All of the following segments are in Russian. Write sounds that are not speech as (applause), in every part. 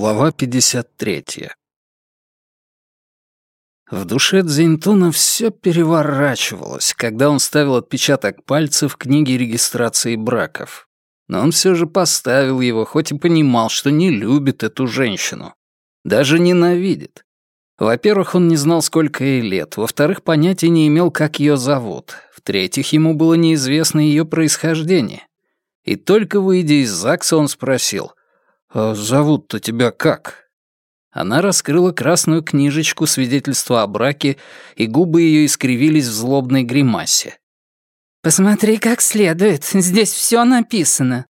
Глава 53. В душе Дзиньтуна все переворачивалось, когда он ставил отпечаток пальца в книге регистрации браков. Но он все же поставил его, хоть и понимал, что не любит эту женщину. Даже ненавидит. Во-первых, он не знал, сколько ей лет. Во-вторых, понятия не имел, как ее зовут. В-третьих, ему было неизвестно ее происхождение. И только выйдя из ЗАГСа, он спросил, «А зовут-то тебя как?» Она раскрыла красную книжечку свидетельства о браке, и губы ее искривились в злобной гримасе. «Посмотри как следует, здесь все написано».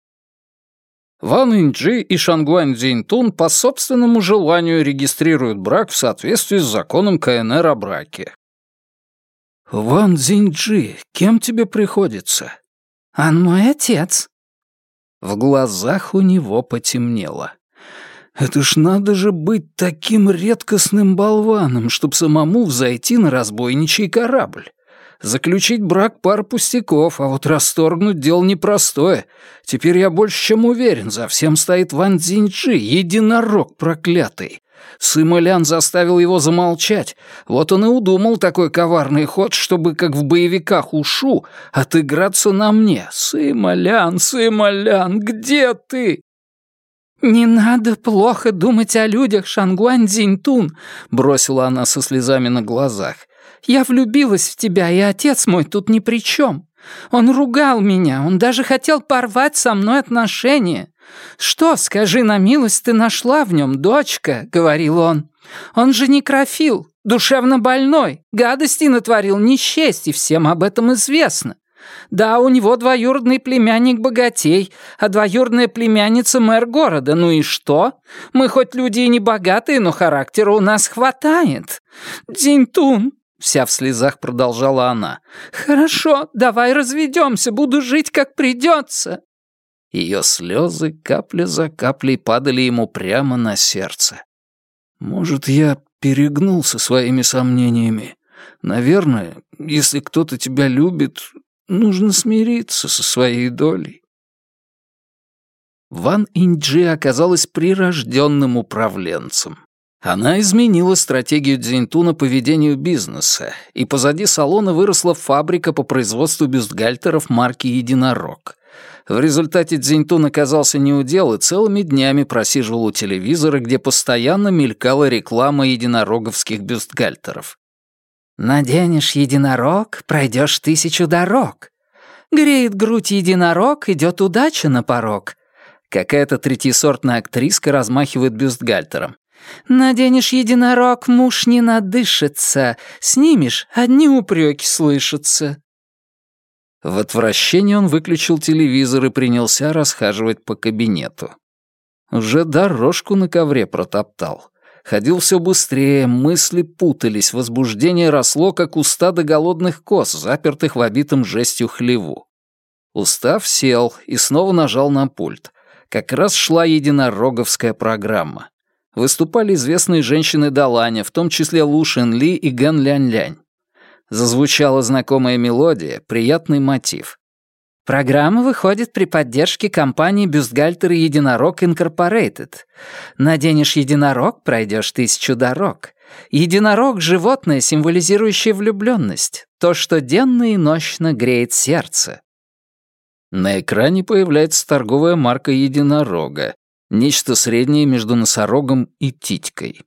Ван Инджи и Шангуань Цзиньтун по собственному желанию регистрируют брак в соответствии с законом КНР о браке. «Ван Цзиньджи, кем тебе приходится?» «Он мой отец». В глазах у него потемнело. Это ж надо же быть таким редкостным болваном, чтоб самому взойти на разбойничий корабль. Заключить брак пар пустяков, а вот расторгнуть дело непростое. Теперь я больше чем уверен, за всем стоит Ван Цзиньчжи, единорог проклятый. Сымолян заставил его замолчать. Вот он и удумал такой коварный ход, чтобы, как в боевиках Ушу, отыграться на мне. Сымолян, Сымолян, где ты? «Не надо плохо думать о людях, Шангуань Цзиньтун», — бросила она со слезами на глазах. «Я влюбилась в тебя, и отец мой тут ни при чем. Он ругал меня, он даже хотел порвать со мной отношения. «Что, скажи на милость, ты нашла в нем, дочка?» — говорил он. «Он же некрофил, душевно больной, гадости натворил несчесть, и всем об этом известно. Да, у него двоюродный племянник богатей, а двоюродная племянница мэр города. Ну и что? Мы хоть люди и не богатые, но характера у нас хватает. Дзинтун, вся в слезах продолжала она. Хорошо, давай разведемся, буду жить как придется. Ее слезы капля за каплей падали ему прямо на сердце. «Может, я перегнул со своими сомнениями. Наверное, если кто-то тебя любит, нужно смириться со своей долей». Ван Инджи оказалась прирожденным управленцем. Она изменила стратегию Дзинтуна по ведению бизнеса, и позади салона выросла фабрика по производству бюстгальтеров марки «Единорог». В результате Дзиньтун оказался неудел и целыми днями просиживал у телевизора, где постоянно мелькала реклама единороговских бюстгальтеров. «Наденешь единорог, пройдешь тысячу дорог. Греет грудь единорог, идет удача на порог». Какая-то третьесортная актриска размахивает бюстгальтером. «Наденешь единорог, муж не надышится. Снимешь, одни упреки слышатся». В отвращении он выключил телевизор и принялся расхаживать по кабинету. Уже дорожку на ковре протоптал. Ходил все быстрее, мысли путались, возбуждение росло, как у стада голодных коз, запертых в обитом жестью хлеву. Устав сел и снова нажал на пульт. Как раз шла единороговская программа. Выступали известные женщины Даланя, в том числе Лу Шен Ли и Ген Лянь Лянь. Зазвучала знакомая мелодия, приятный мотив. Программа выходит при поддержке компании «Бюстгальтер и Единорог Инкорпорейтед». Наденешь единорог, пройдешь тысячу дорог. Единорог — животное, символизирующее влюбленность, то, что денно и ночно греет сердце. На экране появляется торговая марка единорога, нечто среднее между носорогом и титькой.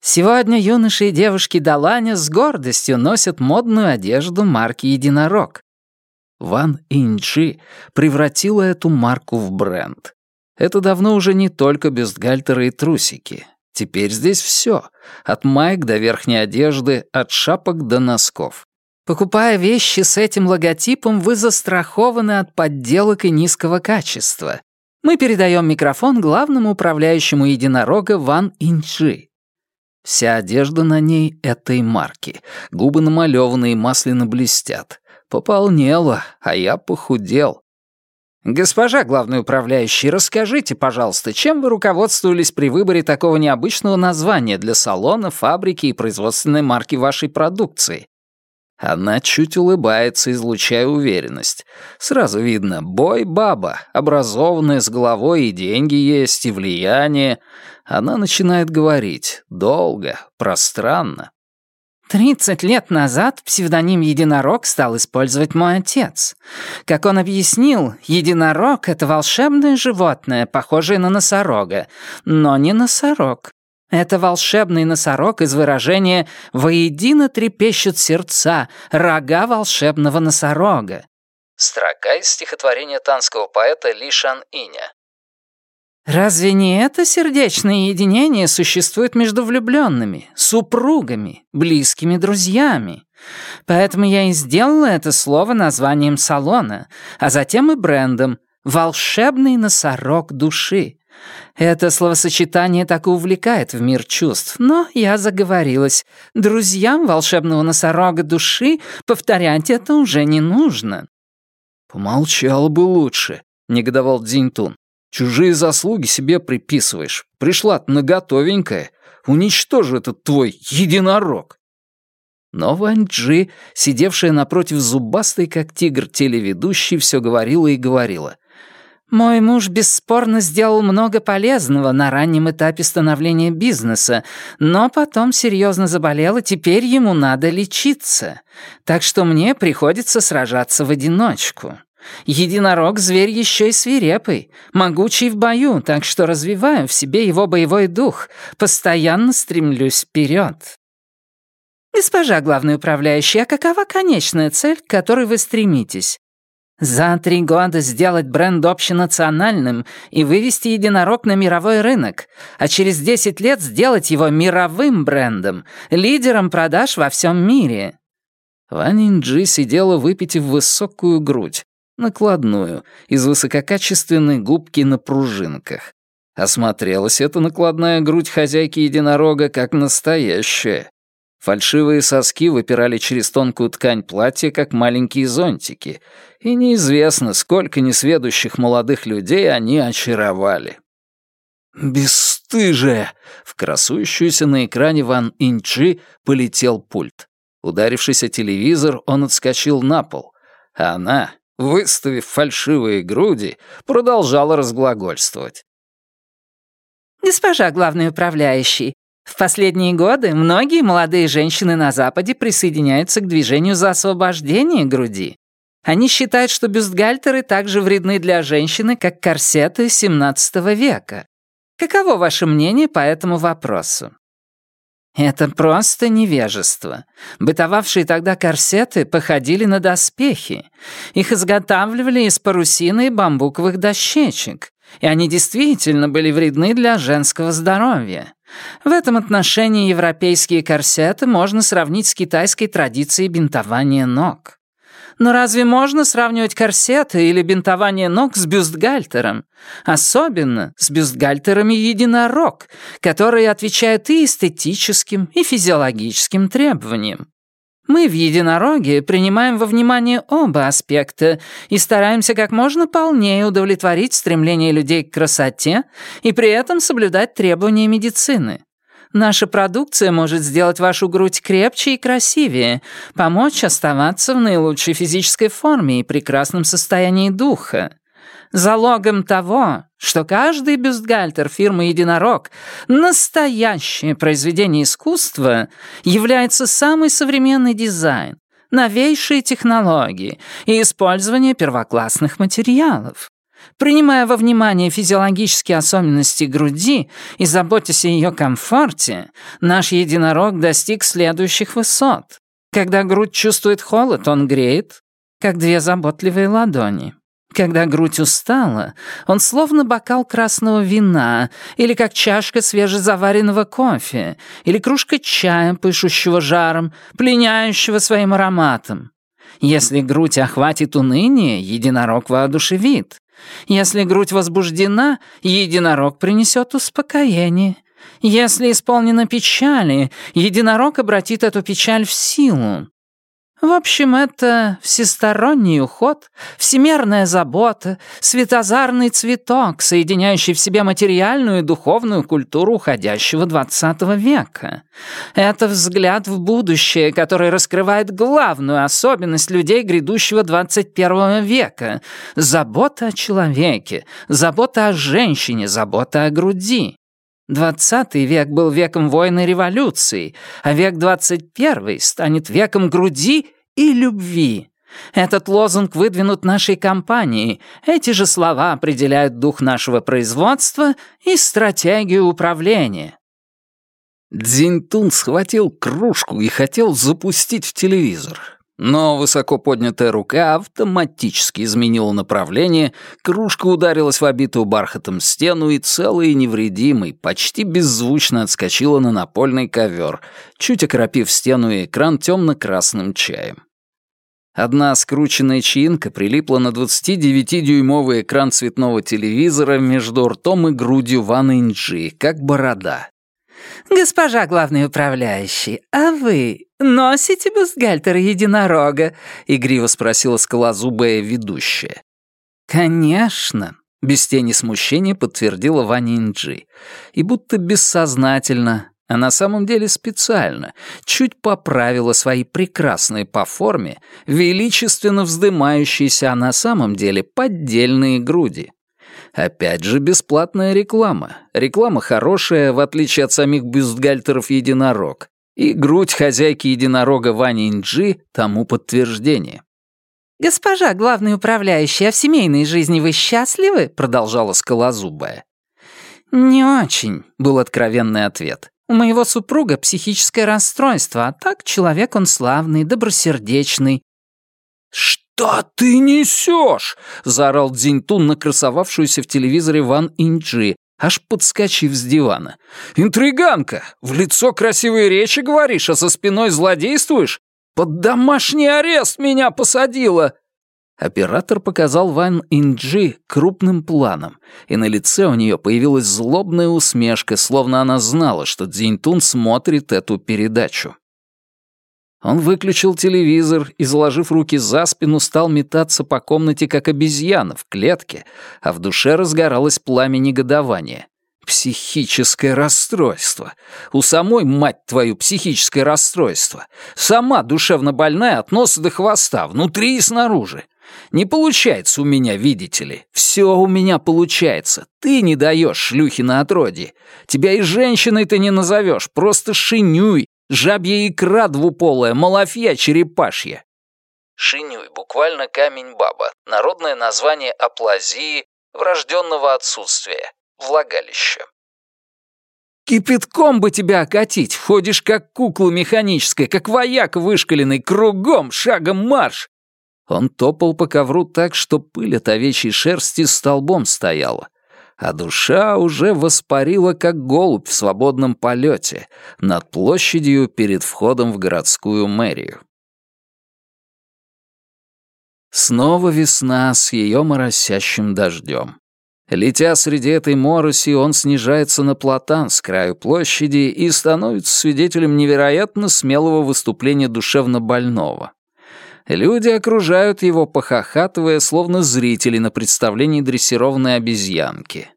Сегодня юноши и девушки Даланя с гордостью носят модную одежду марки «Единорог». Ван Инчи превратила эту марку в бренд. Это давно уже не только бюстгальтеры и трусики. Теперь здесь все, от майк до верхней одежды, от шапок до носков. Покупая вещи с этим логотипом, вы застрахованы от подделок и низкого качества. Мы передаем микрофон главному управляющему единорога Ван Инчи. Вся одежда на ней этой марки. Губы намалеванные, масляно блестят. Пополнела, а я похудел. «Госпожа главный управляющий, расскажите, пожалуйста, чем вы руководствовались при выборе такого необычного названия для салона, фабрики и производственной марки вашей продукции?» Она чуть улыбается, излучая уверенность. Сразу видно, бой-баба, образованная с головой, и деньги есть, и влияние. Она начинает говорить, долго, пространно. Тридцать лет назад псевдоним «Единорог» стал использовать мой отец. Как он объяснил, единорог — это волшебное животное, похожее на носорога, но не носорог. Это волшебный носорог из выражения «воедино трепещут сердца, рога волшебного носорога». Строка из стихотворения танского поэта Ли Шан Иня. Разве не это сердечное единение существует между влюбленными, супругами, близкими друзьями? Поэтому я и сделала это слово названием салона, а затем и брендом «волшебный носорог души». Это словосочетание так и увлекает в мир чувств, но я заговорилась. Друзьям волшебного носорога души повторять это уже не нужно. «Помолчал бы лучше», — негодовал Дзиньтун. Чужие заслуги себе приписываешь. Пришла-то наготовенькая. Уничтожу этот твой единорог. Но Вань Джи, сидевшая напротив зубастой, как тигр, телеведущей, все говорила и говорила. «Мой муж бесспорно сделал много полезного на раннем этапе становления бизнеса, но потом серьезно заболел, и теперь ему надо лечиться. Так что мне приходится сражаться в одиночку». Единорог — зверь еще и свирепый, могучий в бою, так что развиваю в себе его боевой дух, постоянно стремлюсь вперед. Госпожа главный управляющий, а какова конечная цель, к которой вы стремитесь? За три года сделать бренд общенациональным и вывести единорог на мировой рынок, а через десять лет сделать его мировым брендом, лидером продаж во всем мире. Ван Инджи сидела, выпитив высокую грудь, накладную, из высококачественной губки на пружинках. Осмотрелась эта накладная грудь хозяйки единорога как настоящая. Фальшивые соски выпирали через тонкую ткань платья, как маленькие зонтики, и неизвестно, сколько несведущих молодых людей они очаровали. «Бесстыжая!» — в красующуюся на экране Ван Инчи полетел пульт. Ударившись о телевизор, он отскочил на пол, а она, выставив фальшивые груди, продолжала разглагольствовать. «Госпожа главный управляющий, в последние годы многие молодые женщины на Западе присоединяются к движению за освобождение груди. Они считают, что бюстгальтеры так же вредны для женщины, как корсеты XVII века. Каково ваше мнение по этому вопросу? Это просто невежество. Бытовавшие тогда корсеты походили на доспехи. Их изготавливали из парусины и бамбуковых дощечек, и они действительно были вредны для женского здоровья. В этом отношении европейские корсеты можно сравнить с китайской традицией бинтования ног. Но разве можно сравнивать корсеты или бинтование ног с бюстгальтером? Особенно с бюстгальтерами единорог, которые отвечают и эстетическим, и физиологическим требованиям. Мы в единороге принимаем во внимание оба аспекта и стараемся как можно полнее удовлетворить стремление людей к красоте и при этом соблюдать требования медицины. Наша продукция может сделать вашу грудь крепче и красивее, помочь оставаться в наилучшей физической форме и прекрасном состоянии духа. Залогом того, что каждый бюстгальтер фирмы «Единорог» — настоящее произведение искусства, является самый современный дизайн, новейшие технологии и использование первоклассных материалов. Принимая во внимание физиологические особенности груди и заботясь о ее комфорте, наш единорог достиг следующих высот. Когда грудь чувствует холод, он греет, как две заботливые ладони. Когда грудь устала, он словно бокал красного вина, или как чашка свежезаваренного кофе, или кружка чая, пышущего жаром, пленяющего своим ароматом. Если грудь охватит уныние, единорог воодушевит. Если грудь возбуждена, единорог принесет успокоение. Если исполнена печали, единорог обратит эту печаль в силу. В общем, это всесторонний уход, всемерная забота, светозарный цветок, соединяющий в себе материальную и духовную культуру уходящего XX века. Это взгляд в будущее, который раскрывает главную особенность людей грядущего XXI века — забота о человеке, забота о женщине, забота о груди. Двадцатый век был веком войны и революции, а век двадцать первый станет веком груди и любви. Этот лозунг выдвинут нашей компанией. Эти же слова определяют дух нашего производства и стратегию управления. Дзиньтун схватил кружку и хотел запустить в телевизор. Но высоко поднятая рука автоматически изменила направление, кружка ударилась в обитую бархатом стену и целый и невредимый, почти беззвучно отскочила на напольный ковер, чуть окропив стену и экран темно-красным чаем. Одна скрученная чаинка прилипла на 29-дюймовый экран цветного телевизора между ртом и грудью Ван Инджи, как борода. «Госпожа главный управляющий, а вы носите бюстгальтер единорога?» — игриво спросила скалозубая ведущая. «Конечно», — без тени смущения подтвердила Ваня Инджи. И будто бессознательно, а на самом деле специально, чуть поправила свои прекрасные по форме, величественно вздымающиеся, а на самом деле поддельные груди. Опять же бесплатная реклама. Реклама хорошая, в отличие от самих бюстгальтеров единорог. И грудь хозяйки единорога Вани Инджи тому подтверждение. «Госпожа главный управляющий, а в семейной жизни вы счастливы?» — продолжала скалозубая. «Не очень», — был откровенный ответ. «У моего супруга психическое расстройство, а так человек он славный, добросердечный». «Что?» «Да ты несешь!» — заорал Дзиньтун на красовавшуюся в телевизоре Ван Инджи, аж подскочив с дивана. «Интриганка! В лицо красивые речи говоришь, а за спиной злодействуешь? Под домашний арест меня посадила!» Оператор показал Ван Инджи крупным планом, и на лице у нее появилась злобная усмешка, словно она знала, что Дзиньтун смотрит эту передачу. Он выключил телевизор и, заложив руки за спину, стал метаться по комнате, как обезьяна в клетке, а в душе разгоралось пламя негодования. Психическое расстройство. У самой, мать твою, психическое расстройство. Сама душевно больная от носа до хвоста, внутри и снаружи. Не получается у меня, видите ли. Все у меня получается. Ты не даешь шлюхи на отродье. Тебя и женщиной ты не назовешь, просто шинюй, Жабья икра двуполая, малафья черепашья. Шинюй, буквально камень-баба. Народное название аплазии, врожденного отсутствия, влагалище. Кипятком бы тебя окатить, ходишь как кукла механическая, как вояк вышкаленный, кругом, шагом марш. Он топал по ковру так, что пыль от овечьей шерсти столбом стояла а душа уже воспарила, как голубь в свободном полете, над площадью перед входом в городскую мэрию. Снова весна с ее моросящим дождем. Летя среди этой мороси, он снижается на платан с краю площади и становится свидетелем невероятно смелого выступления душевно больного. Люди окружают его, похохатывая, словно зрители на представлении дрессированной обезьянки.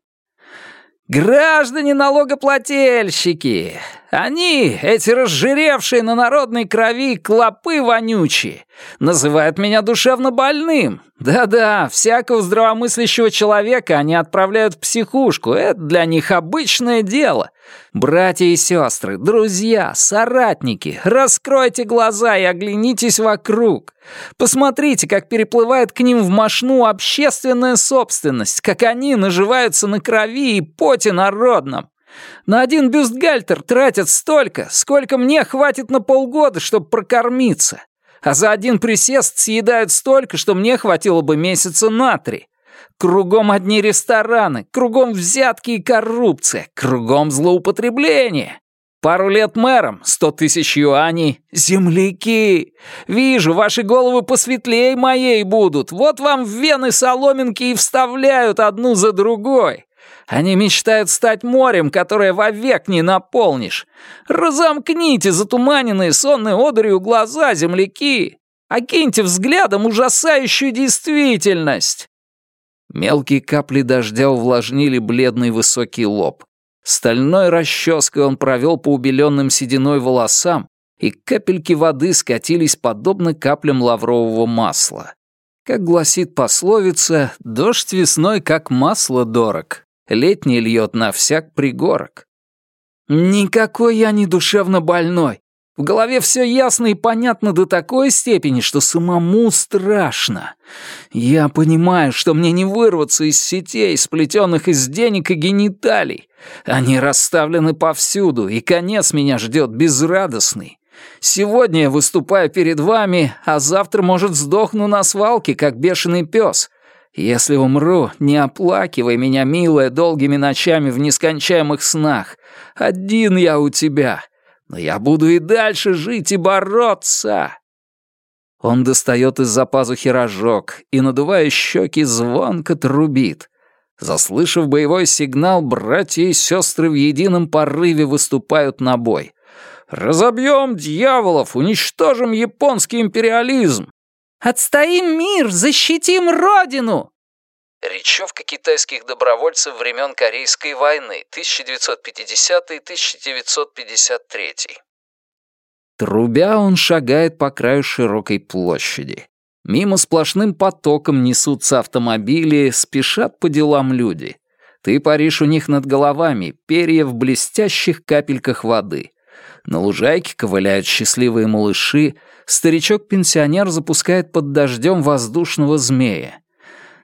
«Граждане налогоплательщики! Они, эти разжиревшие на народной крови клопы вонючие, называют меня душевно больным. Да-да, всякого здравомыслящего человека они отправляют в психушку, это для них обычное дело. Братья и сестры, друзья, соратники, раскройте глаза и оглянитесь вокруг. Посмотрите, как переплывает к ним в мошну общественная собственность, как они наживаются на крови и поте народном. На один бюстгальтер тратят столько, сколько мне хватит на полгода, чтобы прокормиться. А за один присест съедают столько, что мне хватило бы месяца на три. Кругом одни рестораны, кругом взятки и коррупция, кругом злоупотребление. Пару лет мэром, сто тысяч юаней. Земляки! Вижу, ваши головы посветлее моей будут. Вот вам в вены соломинки и вставляют одну за другой. Они мечтают стать морем, которое вовек не наполнишь. Разомкните затуманенные сонной одурью глаза, земляки. Окиньте взглядом ужасающую действительность!» Мелкие капли дождя увлажнили бледный высокий лоб. Стальной расческой он провел по убеленным сединой волосам, и капельки воды скатились подобно каплям лаврового масла. Как гласит пословица, дождь весной как масло дорог, летний льет на всяк пригорок. Никакой я не душевно больной. В голове все ясно и понятно до такой степени, что самому страшно. Я понимаю, что мне не вырваться из сетей, сплетенных из денег и гениталий. Они расставлены повсюду, и конец меня ждет безрадостный. Сегодня я выступаю перед вами, а завтра, может, сдохну на свалке, как бешеный пес. Если умру, не оплакивай меня, милая, долгими ночами в нескончаемых снах. Один я у тебя, но я буду и дальше жить и бороться!» Он достает из-за пазухи рожок и, надувая щеки, звонко трубит. Заслышав боевой сигнал, братья и сестры в едином порыве выступают на бой. «Разобьем дьяволов, уничтожим японский империализм!» «Отстоим мир, защитим родину!» Речевка китайских добровольцев времен Корейской войны 1950-1953. Трубя он шагает по краю широкой площади. Мимо сплошным потоком несутся автомобили, спешат по делам люди. Ты паришь у них над головами, перья в блестящих капельках воды. На лужайке ковыляют счастливые малыши, старичок-пенсионер запускает под дождем воздушного змея.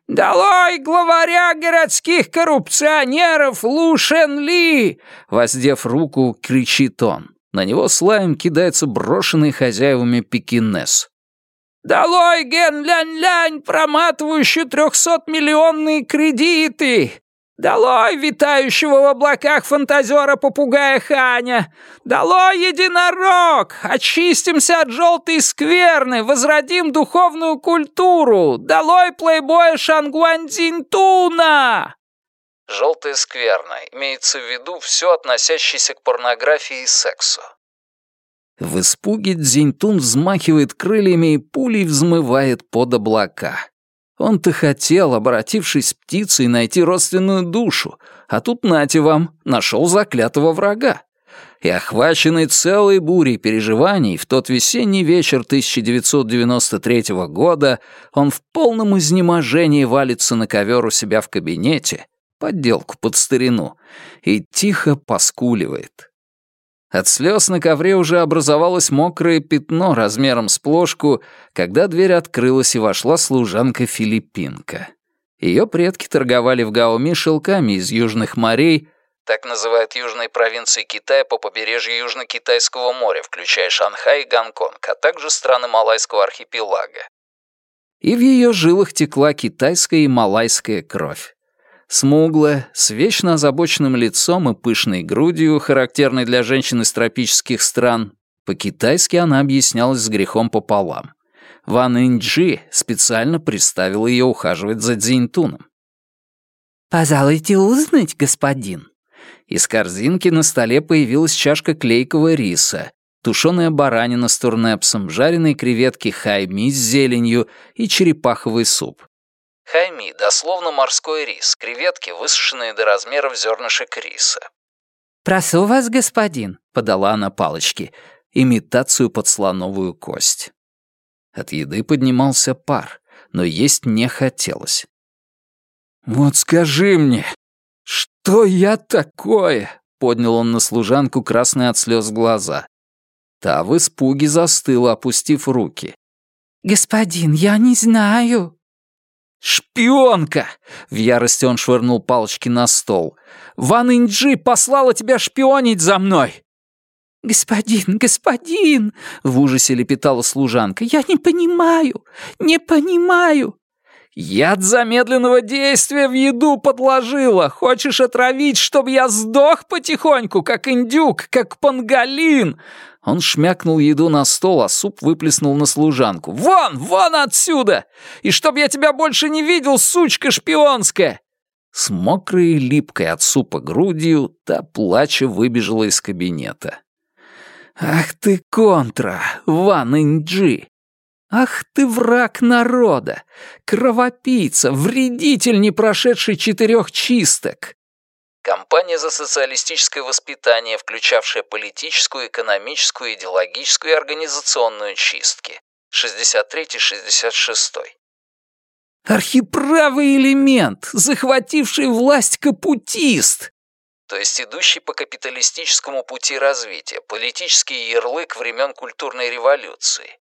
«Долой главаря городских коррупционеров Лушен Ли!» Воздев руку, кричит он. На него слаем кидается брошенный хозяевами пекинес. «Долой Ген Лянь-Лянь, проматывающую трехсотмиллионные кредиты! Долой витающего в облаках фантазера-попугая Ханя! Долой единорог! Очистимся от желтой скверны, возродим духовную культуру! Долой плейбоя Шангуанзинтуна!» Желтая скверна имеется в виду все относящееся к порнографии и сексу. В испуге Дзиньтун взмахивает крыльями и пулей взмывает под облака. Он-то хотел, обратившись птицей, найти родственную душу, а тут нате вам, нашел заклятого врага. И охваченный целой бурей переживаний в тот весенний вечер 1993 года он в полном изнеможении валится на ковер у себя в кабинете, подделку под старину, и тихо поскуливает. От слез на ковре уже образовалось мокрое пятно размером с плошку, когда дверь открылась и вошла служанка-филиппинка. Ее предки торговали в Гаоми шелками из южных морей, так называют южные провинции Китая по побережью Южно-Китайского моря, включая Шанхай и Гонконг, а также страны Малайского архипелага. И в ее жилах текла китайская и малайская кровь. Смуглая, с вечно озабоченным лицом и пышной грудью, характерной для женщин из тропических стран, по-китайски она объяснялась с грехом пополам. Ван Инджи специально приставил ее ухаживать за Дзиньтуном. «Пожалуйте узнать, господин». Из корзинки на столе появилась чашка клейкого риса, тушеная баранина с турнепсом, жареные креветки хайми с зеленью и черепаховый суп. Хайми, дословно морской рис, креветки, высушенные до размеров зернышек риса. «Прошу вас, господин», — подала она палочки, имитацию под слоновую кость. От еды поднимался пар, но есть не хотелось. «Вот скажи мне, что я такое?» — поднял он на служанку красные от слез глаза. Та в испуге застыла, опустив руки. «Господин, я не знаю», «Шпионка!» — в ярости он швырнул палочки на стол. «Ван Инджи послала тебя шпионить за мной!» «Господин, господин!» — в ужасе лепетала служанка. «Я не понимаю, не понимаю!» «Яд замедленного действия в еду подложила! Хочешь отравить, чтобы я сдох потихоньку, как индюк, как пангалин!» Он шмякнул еду на стол, а суп выплеснул на служанку. «Вон, вон отсюда! И чтоб я тебя больше не видел, сучка шпионская!» С мокрой и липкой от супа грудью та плача выбежала из кабинета. «Ах ты, контра, Ван Инджи! Ах ты враг народа! Кровопийца, вредитель, не прошедший четырех чисток! Компания за социалистическое воспитание, включавшая политическую, экономическую, идеологическую и организационную чистки. 63-66. Архиправый элемент, захвативший власть капутист. То есть идущий по капиталистическому пути развития, политический ярлык времен культурной революции.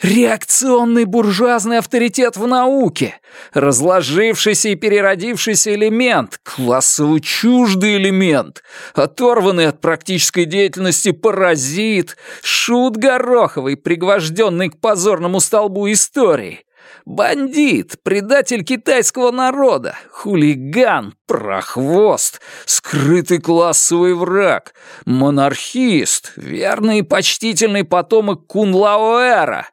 Реакционный буржуазный авторитет в науке, разложившийся и переродившийся элемент, классово чуждый элемент, оторванный от практической деятельности паразит, шут Гороховый, пригвожденный к позорному столбу истории, бандит, предатель китайского народа, хулиган, прохвост, скрытый классовый враг, монархист, верный и почтительный потомок Кунлауэра,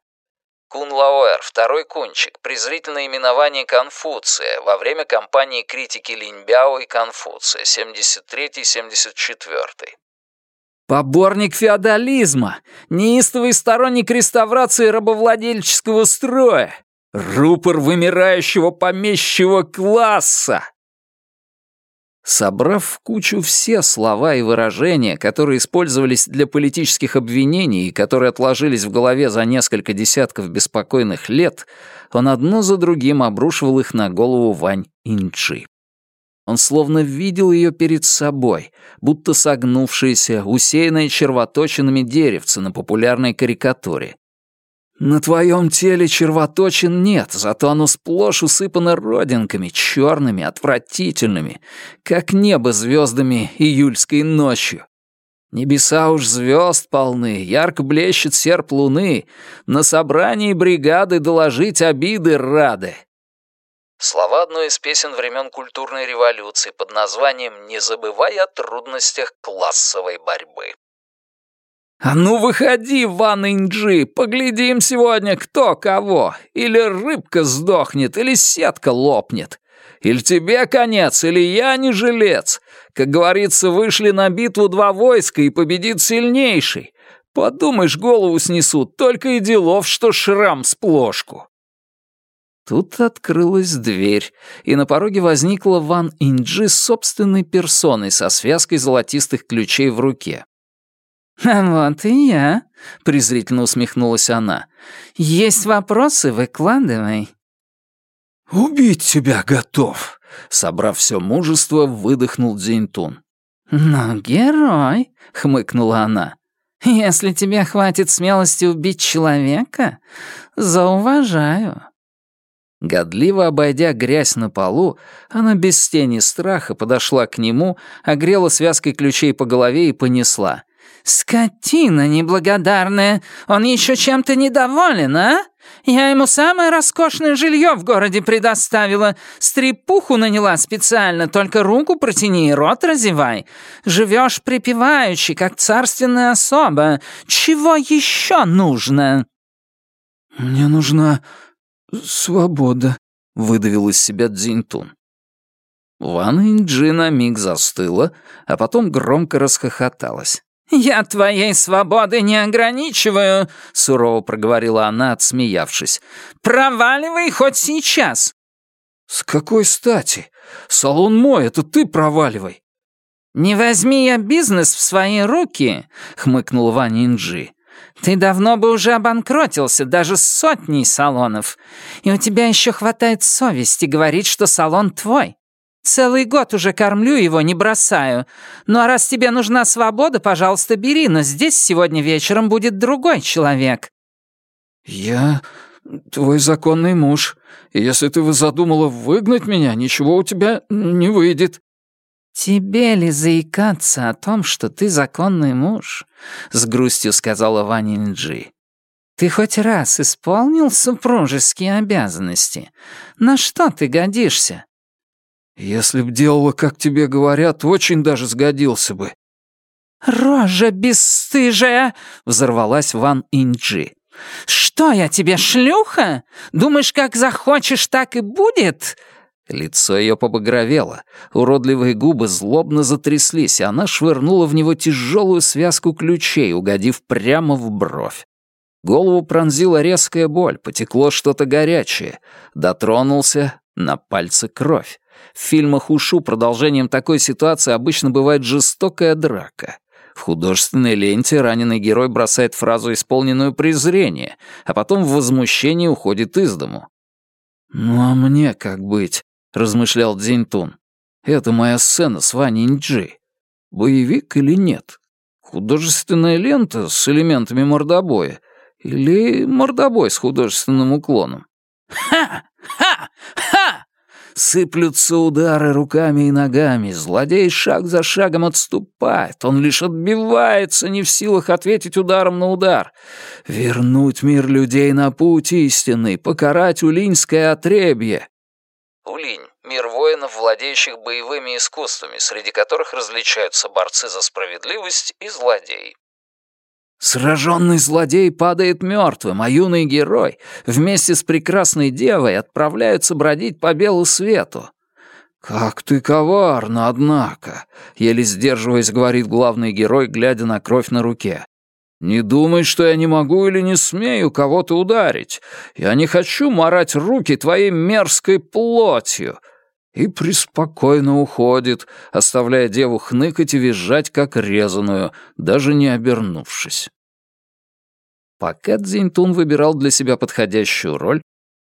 Кун Лаоэр, второй кунчик, презрительное именование Конфуция во время кампании критики Линьбяо и Конфуция, 73-74. Поборник феодализма, неистовый сторонник реставрации рабовладельческого строя, рупор вымирающего помещего класса. Собрав в кучу все слова и выражения, которые использовались для политических обвинений и которые отложились в голове за несколько десятков беспокойных лет, он одно за другим обрушивал их на голову Вань Инчи. Он словно видел ее перед собой, будто согнувшееся, усеянное червоточинами деревце на популярной карикатуре, на твоем теле червоточин нет, зато оно сплошь усыпано родинками, черными, отвратительными, как небо звездами июльской ночью. Небеса уж звезд полны, ярко блещет серп луны, на собрании бригады доложить обиды рады. Слова одной из песен времен культурной революции под названием «Не забывай о трудностях классовой борьбы». «А ну выходи, Ван Инджи, поглядим сегодня кто кого. Или рыбка сдохнет, или сетка лопнет. Или тебе конец, или я не жилец. Как говорится, вышли на битву два войска, и победит сильнейший. Подумаешь, голову снесут, только и делов, что шрам с плошку». Тут открылась дверь, и на пороге возникла Ван Инджи с собственной персоной со связкой золотистых ключей в руке. «А (laughs) вот и я», — презрительно усмехнулась она. «Есть вопросы? Выкладывай». «Убить тебя готов», — собрав все мужество, выдохнул Дзиньтун. «Ну, герой», — хмыкнула она. «Если тебе хватит смелости убить человека, зауважаю». Годливо обойдя грязь на полу, она без тени страха подошла к нему, огрела связкой ключей по голове и понесла. «Скотина неблагодарная! Он еще чем-то недоволен, а? Я ему самое роскошное жилье в городе предоставила. Стрепуху наняла специально, только руку протяни и рот разевай. Живешь припеваючи, как царственная особа. Чего еще нужно?» «Мне нужна свобода», — выдавил из себя Дзинтун. Ван Инджи на миг застыла, а потом громко расхохоталась. «Я твоей свободы не ограничиваю», — сурово проговорила она, отсмеявшись. «Проваливай хоть сейчас». «С какой стати? Салон мой, это ты проваливай». «Не возьми я бизнес в свои руки», — хмыкнул Ваня Инджи. «Ты давно бы уже обанкротился, даже с сотней салонов. И у тебя еще хватает совести говорить, что салон твой. Целый год уже кормлю его, не бросаю. Ну а раз тебе нужна свобода, пожалуйста, бери, но здесь сегодня вечером будет другой человек». «Я твой законный муж. Если ты задумала выгнать меня, ничего у тебя не выйдет». «Тебе ли заикаться о том, что ты законный муж?» — с грустью сказала Ваня Инджи. «Ты хоть раз исполнил супружеские обязанности? На что ты годишься? «Если б делала, как тебе говорят, очень даже сгодился бы». «Рожа бесстыжая!» — взорвалась Ван Инджи. «Что я тебе, шлюха? Думаешь, как захочешь, так и будет?» Лицо ее побагровело, уродливые губы злобно затряслись, и она швырнула в него тяжелую связку ключей, угодив прямо в бровь. Голову пронзила резкая боль, потекло что-то горячее. Дотронулся, на пальце кровь. В фильмах Ушу продолжением такой ситуации обычно бывает жестокая драка. В художественной ленте раненый герой бросает фразу, исполненную презрения, а потом в возмущении уходит из дому. «Ну а мне как быть?» — размышлял Дзиньтун. «Это моя сцена с Ваней Нджи. Боевик или нет? Художественная лента с элементами мордобоя или мордобой с художественным уклоном? Ха! Ха! Ха! Сыплются удары руками и ногами, злодей шаг за шагом отступает, он лишь отбивается, не в силах ответить ударом на удар. Вернуть мир людей на путь истинный, покарать улинское отребье. Улинь — мир воинов, владеющих боевыми искусствами, среди которых различаются борцы за справедливость и злодеи. Сраженный злодей падает мертвым, а юный герой вместе с прекрасной девой отправляются бродить по белу свету. «Как ты коварна, однако!» — еле сдерживаясь, говорит главный герой, глядя на кровь на руке. «Не думай, что я не могу или не смею кого-то ударить. Я не хочу марать руки твоей мерзкой плотью!» И преспокойно уходит, оставляя деву хныкать и визжать, как резаную, даже не обернувшись. Пока Цзиньтун выбирал для себя подходящую роль,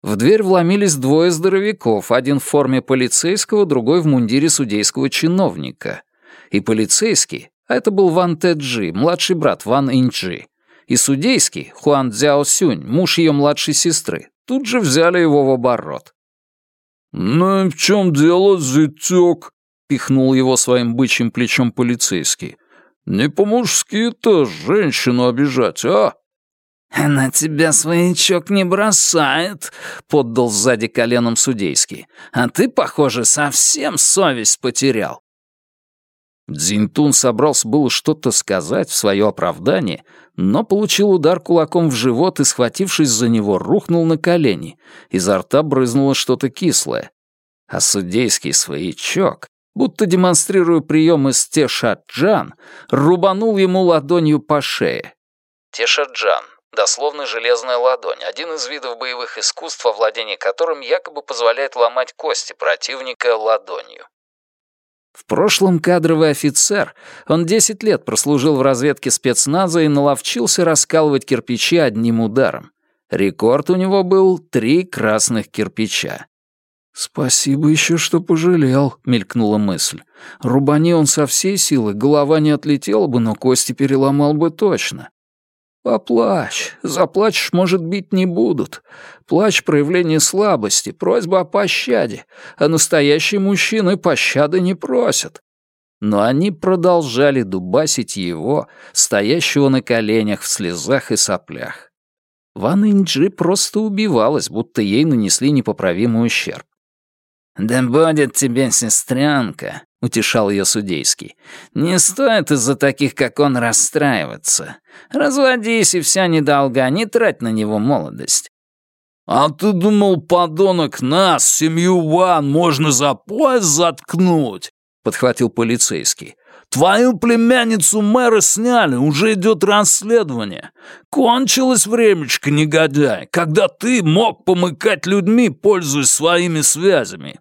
в дверь вломились двое здоровяков, один в форме полицейского, другой в мундире судейского чиновника. И полицейский, а это был Ван Тэджи, младший брат Ван Инджи, и судейский, Хуан Цзяо Сюнь, муж ее младшей сестры, тут же взяли его в оборот. «Ну и в чем дело, зятёк?» — пихнул его своим бычьим плечом полицейский. «Не по-мужски-то женщину обижать, а?» «Она тебя, своячок, не бросает», — поддал сзади коленом судейский. «А ты, похоже, совсем совесть потерял». Дзинтун собрался было что-то сказать в свое оправдание, но получил удар кулаком в живот и, схватившись за него, рухнул на колени. Изо рта брызнуло что-то кислое. А судейский своячок, будто демонстрируя прием из Тешаджан, рубанул ему ладонью по шее. Тешаджан, дословно железная ладонь, один из видов боевых искусств, овладение которым якобы позволяет ломать кости противника ладонью. В прошлом кадровый офицер, он 10 лет прослужил в разведке спецназа и наловчился раскалывать кирпичи одним ударом. Рекорд у него был три красных кирпича. «Спасибо еще, что пожалел», — мелькнула мысль. «Рубани он со всей силы, голова не отлетела бы, но кости переломал бы точно. Поплачь. Заплачешь, может, бить не будут. Плач — проявление слабости, просьба о пощаде. А настоящие мужчины пощады не просят. Но они продолжали дубасить его, стоящего на коленях в слезах и соплях. Ван Инджи просто убивалась, будто ей нанесли непоправимый ущерб. «Да будет тебе сестренка», — утешал ее судейский. «Не стоит из-за таких, как он, расстраиваться. Разводись, и вся недолга, не трать на него молодость». «А ты думал, подонок, нас, семью Ван, можно за пояс заткнуть?» — подхватил полицейский. «Твою племянницу мэра сняли, уже идет расследование. Кончилось времечко, негодяй, когда ты мог помыкать людьми, пользуясь своими связями».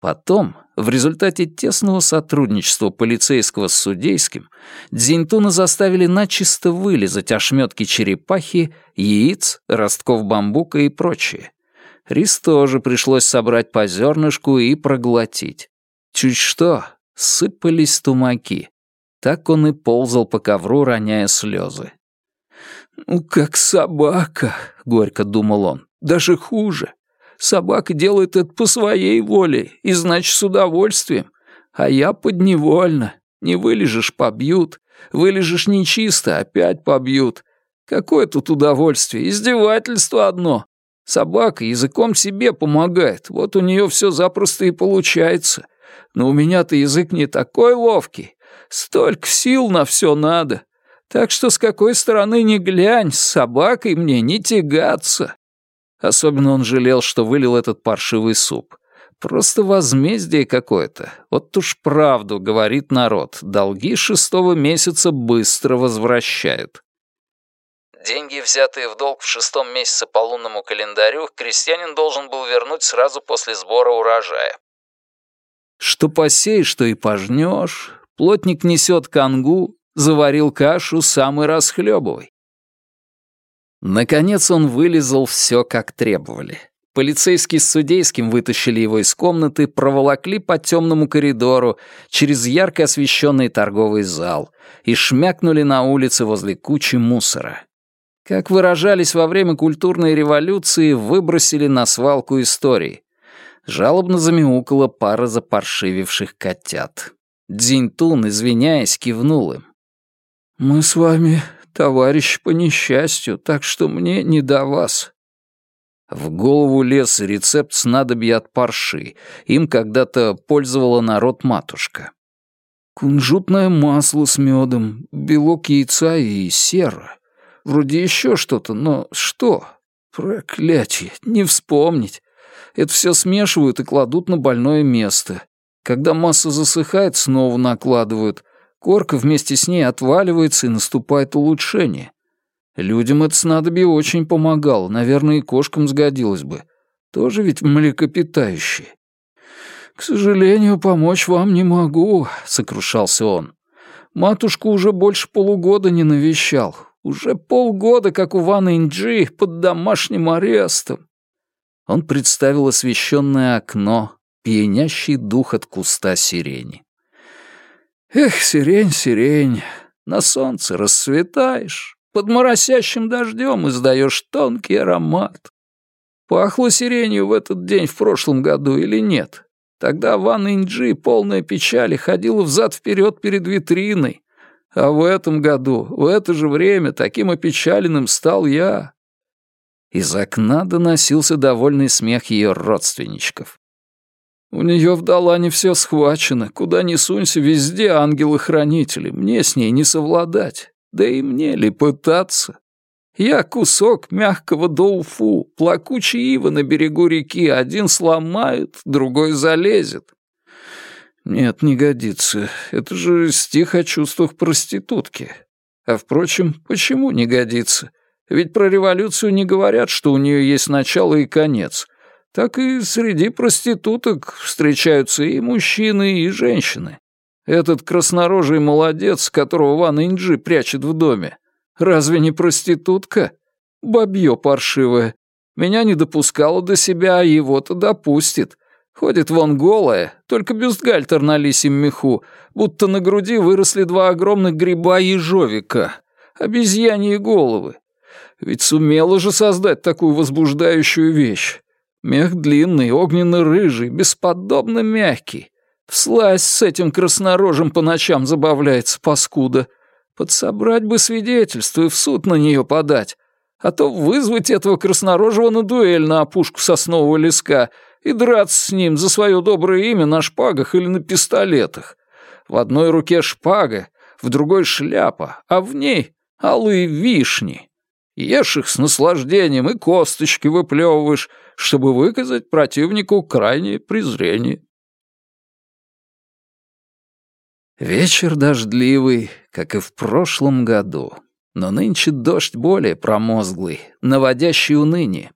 Потом, в результате тесного сотрудничества полицейского с судейским, Дзиньтуна заставили начисто вылезать ошметки черепахи, яиц, ростков бамбука и прочее. Рис тоже пришлось собрать по зернышку и проглотить. Чуть что, сыпались тумаки. Так он и ползал по ковру, роняя слезы. «Ну, как собака», — горько думал он, — «даже хуже. Собака делает это по своей воле, и значит с удовольствием. А я подневольно. Не вылежишь — побьют. Вылежишь нечисто — опять побьют. Какое тут удовольствие? Издевательство одно. Собака языком себе помогает, вот у нее все запросто и получается. Но у меня-то язык не такой ловкий. Столько сил на все надо. Так что с какой стороны ни глянь, с собакой мне не тягаться. Особенно он жалел, что вылил этот паршивый суп. Просто возмездие какое-то. Вот уж правду, говорит народ, долги шестого месяца быстро возвращают. Деньги, взятые в долг в шестом месяце по лунному календарю, крестьянин должен был вернуть сразу после сбора урожая. Что посеешь, что и пожнешь. Плотник несет кангу, заварил кашу, сам и расхлебывай. Наконец он вылезал все, как требовали. Полицейские с судейским вытащили его из комнаты, проволокли по темному коридору через ярко освещенный торговый зал и шмякнули на улице возле кучи мусора. Как выражались во время культурной революции, выбросили на свалку истории. Жалобно замяукала пара запаршививших котят. Дзиньтун, извиняясь, кивнул им. «Мы с вами товарищ по несчастью, так что мне не до вас». В голову лез рецепт снадобья от парши. Им когда-то пользовала народ матушка. Кунжутное масло с медом, белок яйца и сера. Вроде еще что-то, но что? Проклятие, не вспомнить. Это все смешивают и кладут на больное место. Когда масса засыхает, снова накладывают. Корка вместе с ней отваливается и наступает улучшение. Людям это снадобье очень помогало, наверное, и кошкам сгодилось бы. Тоже ведь млекопитающие. «К сожалению, помочь вам не могу», — сокрушался он. «Матушку уже больше полугода не навещал. Уже полгода, как у Ван Инджи, под домашним арестом». Он представил освещенное окно, пьянящий дух от куста сирени. «Эх, сирень, сирень, на солнце расцветаешь». Под моросящим дождем издаешь тонкий аромат. Пахло сиренью в этот день в прошлом году или нет? Тогда Ван Инджи, полная печали, ходила взад-вперед перед витриной. А в этом году, в это же время, таким опечаленным стал я. Из окна доносился довольный смех ее родственничков. У нее в Далане все схвачено, куда ни сунься, везде ангелы-хранители, мне с ней не совладать. Да и мне ли пытаться? Я кусок мягкого доуфу, плакучий ива на берегу реки, один сломает, другой залезет. Нет, не годится. Это же стих о чувствах проститутки. А впрочем, почему не годится? Ведь про революцию не говорят, что у нее есть начало и конец. Так и среди проституток встречаются и мужчины, и женщины. Этот краснорожий молодец, которого Ван Инджи прячет в доме, разве не проститутка? Бабье паршивое. Меня не допускала до себя, а его-то допустит. Ходит вон голая, только бюстгальтер на лисим меху, будто на груди выросли два огромных гриба ежовика, обезьяньи головы. Ведь сумела же создать такую возбуждающую вещь. Мех длинный, огненно-рыжий, бесподобно мягкий. Вслась с этим краснорожем по ночам забавляется, паскуда. Подсобрать бы свидетельство и в суд на нее подать. А то вызвать этого краснорожего на дуэль на опушку соснового леска и драться с ним за свое доброе имя на шпагах или на пистолетах. В одной руке шпага, в другой шляпа, а в ней алые вишни. Ешь их с наслаждением и косточки выплевываешь, чтобы выказать противнику крайнее презрение. Вечер дождливый, как и в прошлом году. Но нынче дождь более промозглый, наводящий уныние.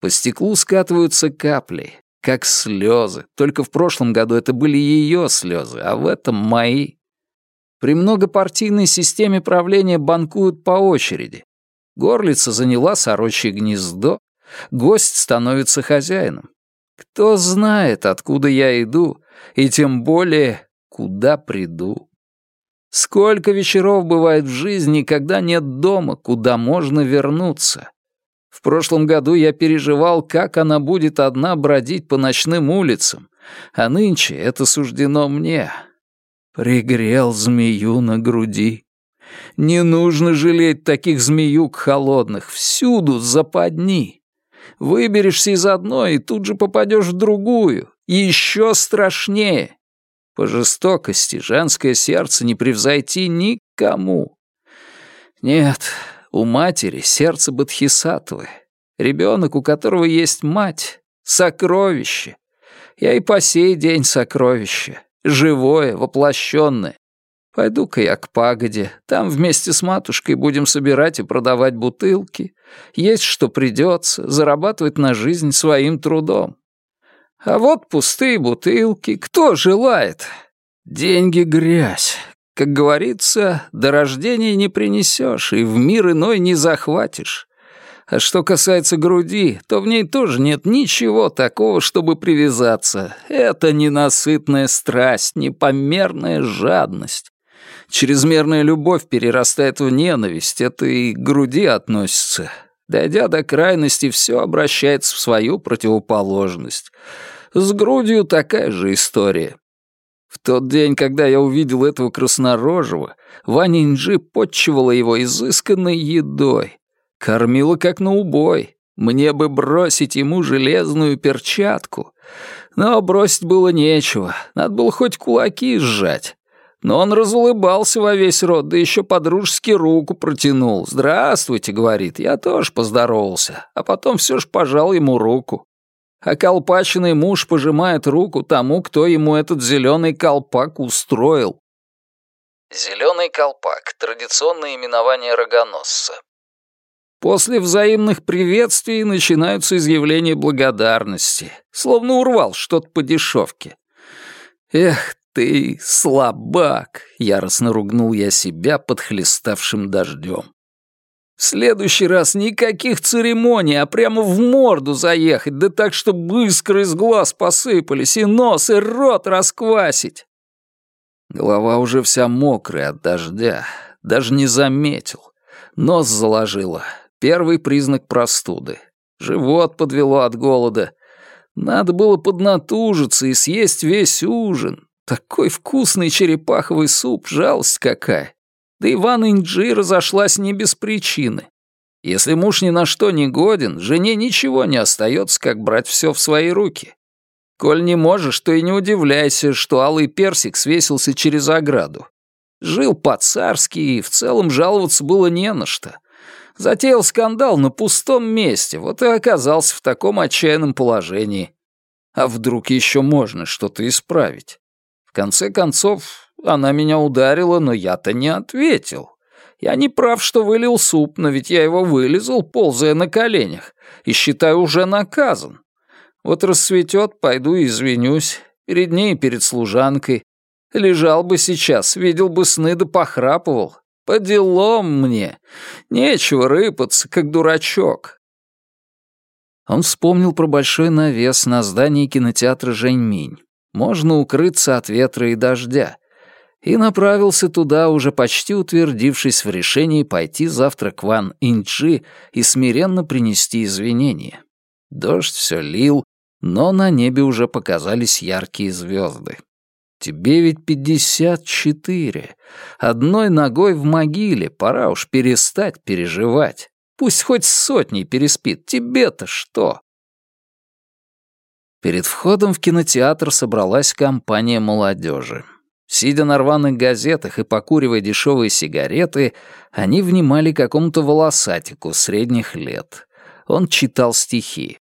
По стеклу скатываются капли, как слезы. Только в прошлом году это были ее слезы, а в этом мои. При многопартийной системе правления банкуют по очереди. Горлица заняла сорочье гнездо, гость становится хозяином. Кто знает, откуда я иду, и тем более, куда приду. Сколько вечеров бывает в жизни, когда нет дома, куда можно вернуться. В прошлом году я переживал, как она будет одна бродить по ночным улицам, а нынче это суждено мне. Пригрел змею на груди. Не нужно жалеть таких змеюк холодных, всюду западни. Выберешься из одной и тут же попадешь в другую, еще страшнее. По жестокости женское сердце не превзойти никому. Нет, у матери сердце Бодхисаттвы. Ребенок, у которого есть мать, сокровище. Я и по сей день сокровище. Живое, воплощенное. Пойду-ка я к пагоде, там вместе с матушкой будем собирать и продавать бутылки, есть что придется, зарабатывать на жизнь своим трудом. А вот пустые бутылки, кто желает? Деньги — грязь. Как говорится, до рождения не принесешь и в мир иной не захватишь. А что касается груди, то в ней тоже нет ничего такого, чтобы привязаться. Это ненасытная страсть, непомерная жадность. Чрезмерная любовь перерастает в ненависть, это и к груди относится. Дойдя до крайности, все обращается в свою противоположность. С грудью такая же история. В тот день, когда я увидел этого краснорожего, Ваня Инджи подчивала его изысканной едой. Кормила как на убой. Мне бы бросить ему железную перчатку. Но бросить было нечего, надо было хоть кулаки сжать. Но он разулыбался во весь рот, да еще подружески руку протянул. «Здравствуйте», — говорит, я тоже поздоровался, а потом все ж пожал ему руку. А колпачный муж пожимает руку тому, кто ему этот зеленый колпак устроил. Зеленый колпак — традиционное именование рогоносца. После взаимных приветствий начинаются изъявления благодарности, словно урвал что-то по дешевке. Эх, ты слабак!» — яростно ругнул я себя под хлеставшим дождем. «В следующий раз никаких церемоний, а прямо в морду заехать, да так, чтобы искры из глаз посыпались, и нос, и рот расквасить!» Голова уже вся мокрая от дождя, даже не заметил. Нос заложило. Первый признак простуды. Живот подвело от голода. Надо было поднатужиться и съесть весь ужин. Такой вкусный черепаховый суп, жалость какая. Да Иван Инджи разошлась не без причины. Если муж ни на что не годен, жене ничего не остается, как брать все в свои руки. Коль не можешь, то и не удивляйся, что алый персик свесился через ограду. Жил по-царски, и в целом жаловаться было не на что. Затеял скандал на пустом месте, вот и оказался в таком отчаянном положении. А вдруг еще можно что-то исправить? Конце концов, она меня ударила, но я-то не ответил. Я не прав, что вылил суп, но ведь я его вылезал, ползая на коленях, и считаю уже наказан. Вот рассветет, пойду извинюсь, перед ней и перед служанкой. Лежал бы сейчас, видел бы сны да похрапывал. По делам мне. Нечего рыпаться, как дурачок. Он вспомнил про большой навес на здании кинотеатра «Жень-Минь» можно укрыться от ветра и дождя, и направился туда, уже почти утвердившись в решении пойти завтра к Ван Инчжи и смиренно принести извинения. Дождь все лил, но на небе уже показались яркие звезды. Тебе ведь пятьдесят четыре. Одной ногой в могиле, пора уж перестать переживать. Пусть хоть сотней переспит, тебе-то что? Перед входом в кинотеатр собралась компания молодежи. Сидя на рваных газетах и покуривая дешевые сигареты, они внимали какому-то волосатику средних лет. Он читал стихи.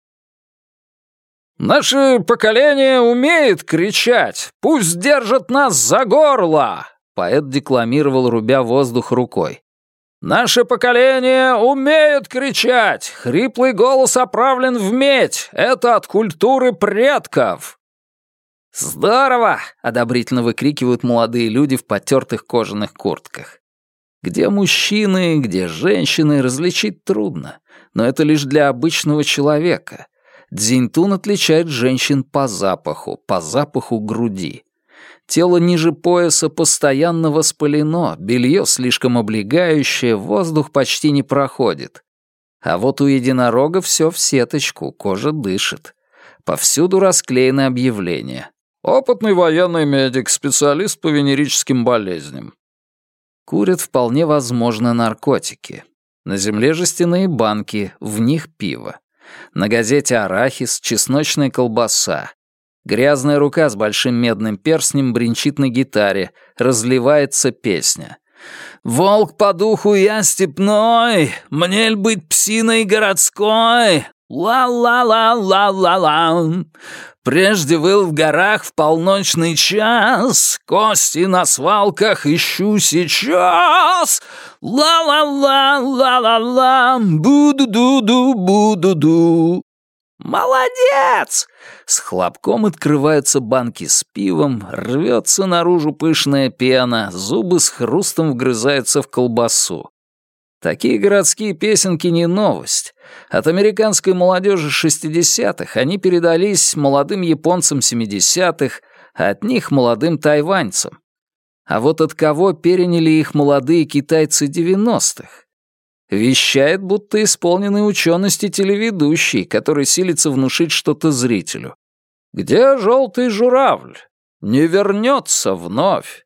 «Наше поколение умеет кричать! Пусть держат нас за горло!» Поэт декламировал, рубя воздух рукой. «Наше поколение умеет кричать! Хриплый голос оправлен в медь! Это от культуры предков!» «Здорово!» — одобрительно выкрикивают молодые люди в потертых кожаных куртках. Где мужчины, где женщины, различить трудно, но это лишь для обычного человека. Дзиньтун отличает женщин по запаху, по запаху груди. Тело ниже пояса постоянно воспалено, белье слишком облегающее, воздух почти не проходит. А вот у единорога все в сеточку, кожа дышит. Повсюду расклеены объявления. «Опытный военный медик, специалист по венерическим болезням». Курят вполне возможно наркотики. На земле жестяные банки, в них пиво. На газете арахис, чесночная колбаса. Грязная рука с большим медным перстнем бренчит на гитаре, разливается песня. «Волк по духу я степной, мне ль быть псиной городской? Ла-ла-ла-ла-ла-ла. Прежде выл в горах в полночный час, Кости на свалках ищу сейчас. Ла-ла-ла-ла-ла-ла, буду-ду-ду, буду-ду. «Молодец!» С хлопком открываются банки с пивом, рвется наружу пышная пена, зубы с хрустом вгрызаются в колбасу. Такие городские песенки не новость. От американской молодежи 60-х они передались молодым японцам 70-х, а от них молодым тайваньцам. А вот от кого переняли их молодые китайцы 90-х? Вещает, будто исполненный учености телеведущий, который силится внушить что-то зрителю. «Где желтый журавль? Не вернется вновь».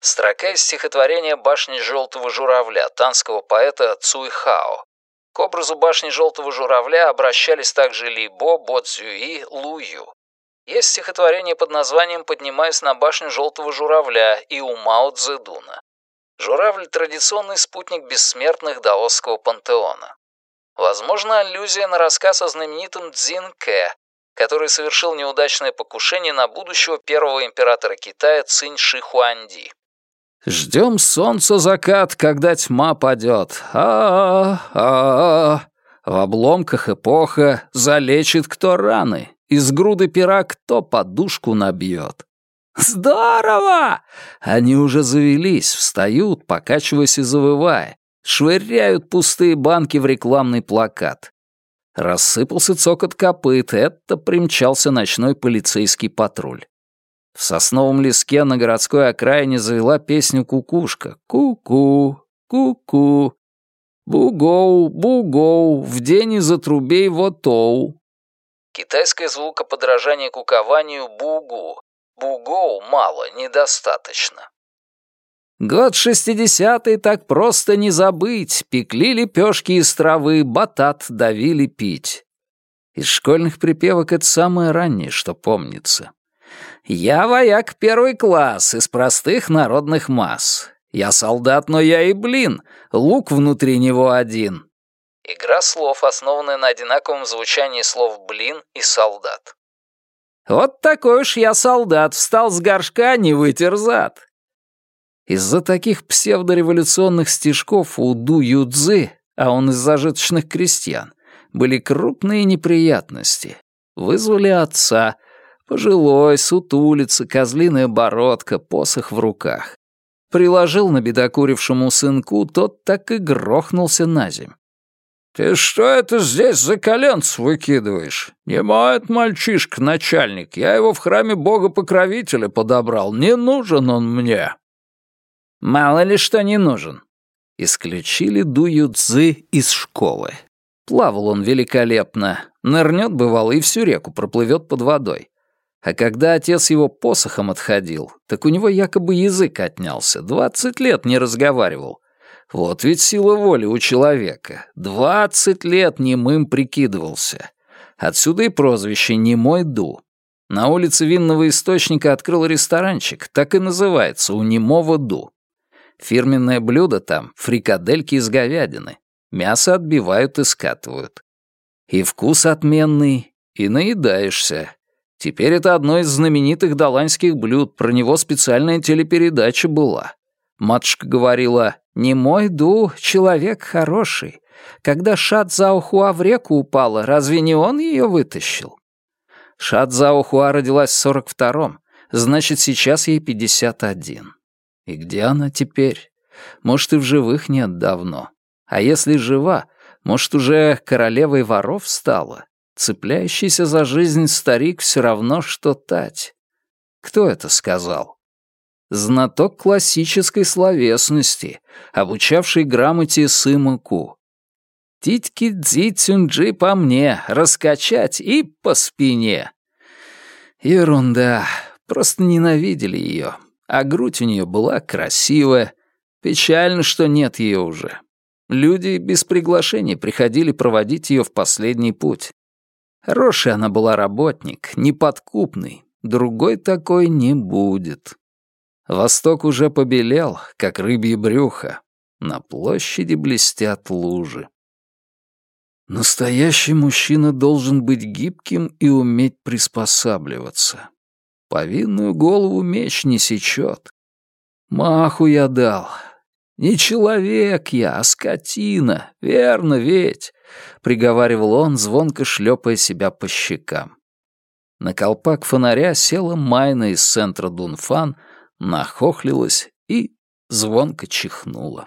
Строка из стихотворения «Башни желтого журавля» танского поэта Цуй Хао. К образу башни желтого журавля обращались также Ли Бо, Бо Цзюи, Лу Ю. Есть стихотворение под названием «Поднимаясь на башню желтого журавля» и у Мао Цзэдуна. Журавль — традиционный спутник бессмертных даосского пантеона. Возможно, аллюзия на рассказ о знаменитом Цзин Кэ, который совершил неудачное покушение на будущего первого императора Китая Цинь Ши Хуанди. Ждем солнца закат, когда тьма падет. А, -а, а, В обломках эпоха залечит кто раны, из груды пера кто подушку набьет. Здорово! Они уже завелись, встают, покачиваясь и завывая, швыряют пустые банки в рекламный плакат. Рассыпался цокот копыт, это примчался ночной полицейский патруль. В сосновом леске на городской окраине завела песню кукушка. Ку-ку, ку-ку. Бугоу, бугоу, в день из-за трубей вотоу. Китайское звукоподражание кукованию бугу. Бугоу мало, недостаточно. Год шестидесятый так просто не забыть. Пекли лепешки из травы, батат давили пить. Из школьных припевок это самое раннее, что помнится. Я вояк первый класс из простых народных масс. Я солдат, но я и блин, лук внутри него один. Игра слов, основанная на одинаковом звучании слов «блин» и «солдат». Вот такой уж я солдат, встал с горшка, не вытер зад. Из-за таких псевдореволюционных стишков у Ду Юдзы, а он из зажиточных крестьян, были крупные неприятности. Вызвали отца, Пожилой, сутулица, козлиная бородка, посох в руках. Приложил на бедокурившему сынку, тот так и грохнулся на земь. «Ты что это здесь за коленц выкидываешь? Не мой мальчишка начальник, я его в храме бога-покровителя подобрал, не нужен он мне». «Мало ли что не нужен». Исключили Дую Цзы из школы. Плавал он великолепно, нырнет, бывало, и всю реку проплывет под водой. А когда отец его посохом отходил, так у него якобы язык отнялся, двадцать лет не разговаривал. Вот ведь сила воли у человека. Двадцать лет немым прикидывался. Отсюда и прозвище «Немой Ду». На улице винного источника открыл ресторанчик, так и называется, у Немого Ду. Фирменное блюдо там — фрикадельки из говядины. Мясо отбивают и скатывают. И вкус отменный, и наедаешься, Теперь это одно из знаменитых даланьских блюд, про него специальная телепередача была. Матушка говорила, «Не мой ду, человек хороший. Когда Шат Заохуа в реку упала, разве не он ее вытащил?» Шат Заохуа родилась в 42-м, значит, сейчас ей 51. И где она теперь? Может, и в живых нет давно. А если жива, может, уже королевой воров стала? Цепляющийся за жизнь старик все равно, что тать. Кто это сказал? Знаток классической словесности, обучавший грамоте Сыма Ку. Титьки дзи цюнджи по мне, раскачать и по спине. Ерунда, просто ненавидели ее, а грудь у нее была красивая. Печально, что нет ее уже. Люди без приглашения приходили проводить ее в последний путь. Хороший она была работник, неподкупный, другой такой не будет. Восток уже побелел, как рыбье брюхо. На площади блестят лужи. Настоящий мужчина должен быть гибким и уметь приспосабливаться. Повинную голову меч не сечет. Маху я дал. Не человек я, а скотина, верно ведь, — приговаривал он, звонко шлепая себя по щекам. На колпак фонаря села Майна из центра Дунфан, нахохлилась и звонко чихнула.